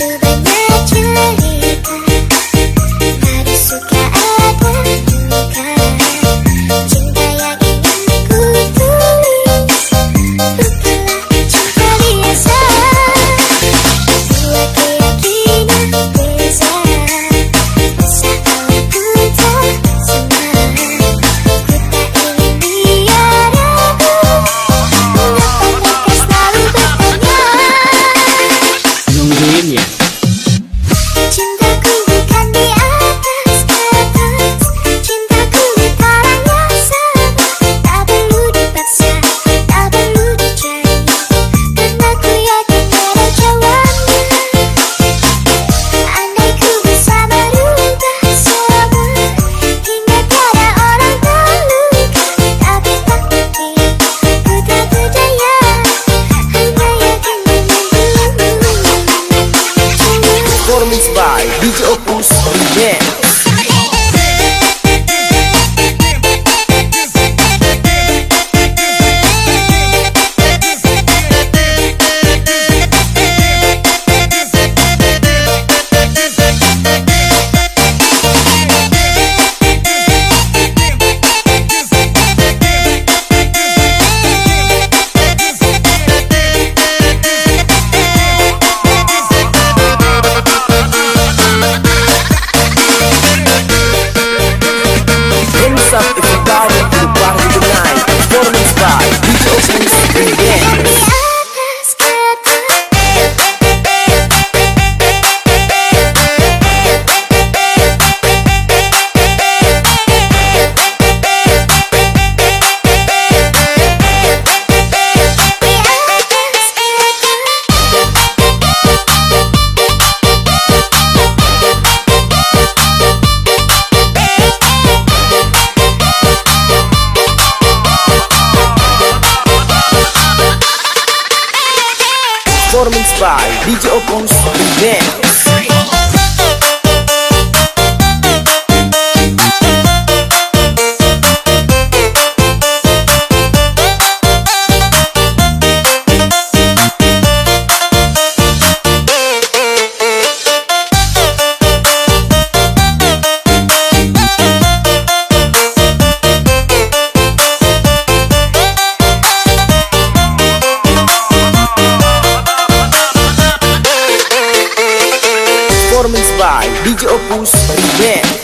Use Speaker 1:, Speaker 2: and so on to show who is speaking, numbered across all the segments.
Speaker 1: to be
Speaker 2: Performance by DJ Ocons Remix. by DJ Opus Remix.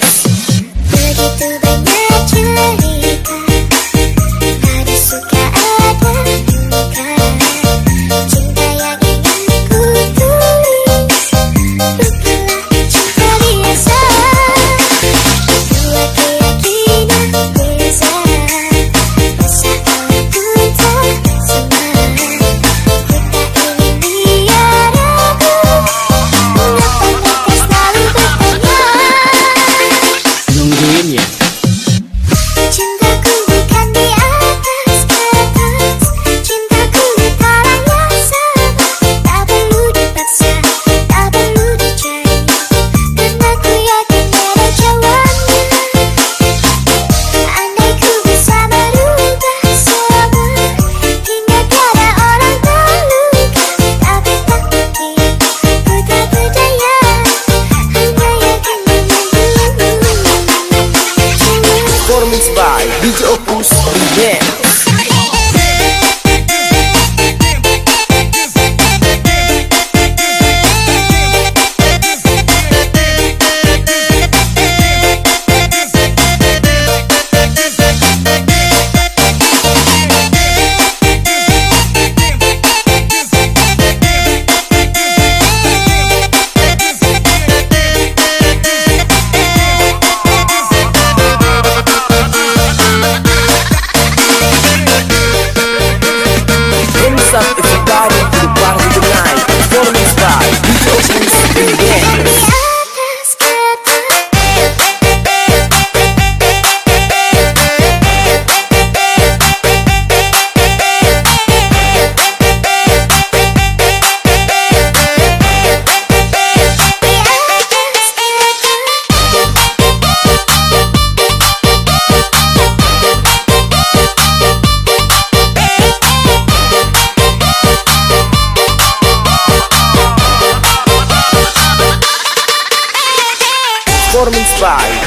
Speaker 2: Oh. body to the bottom. Performance by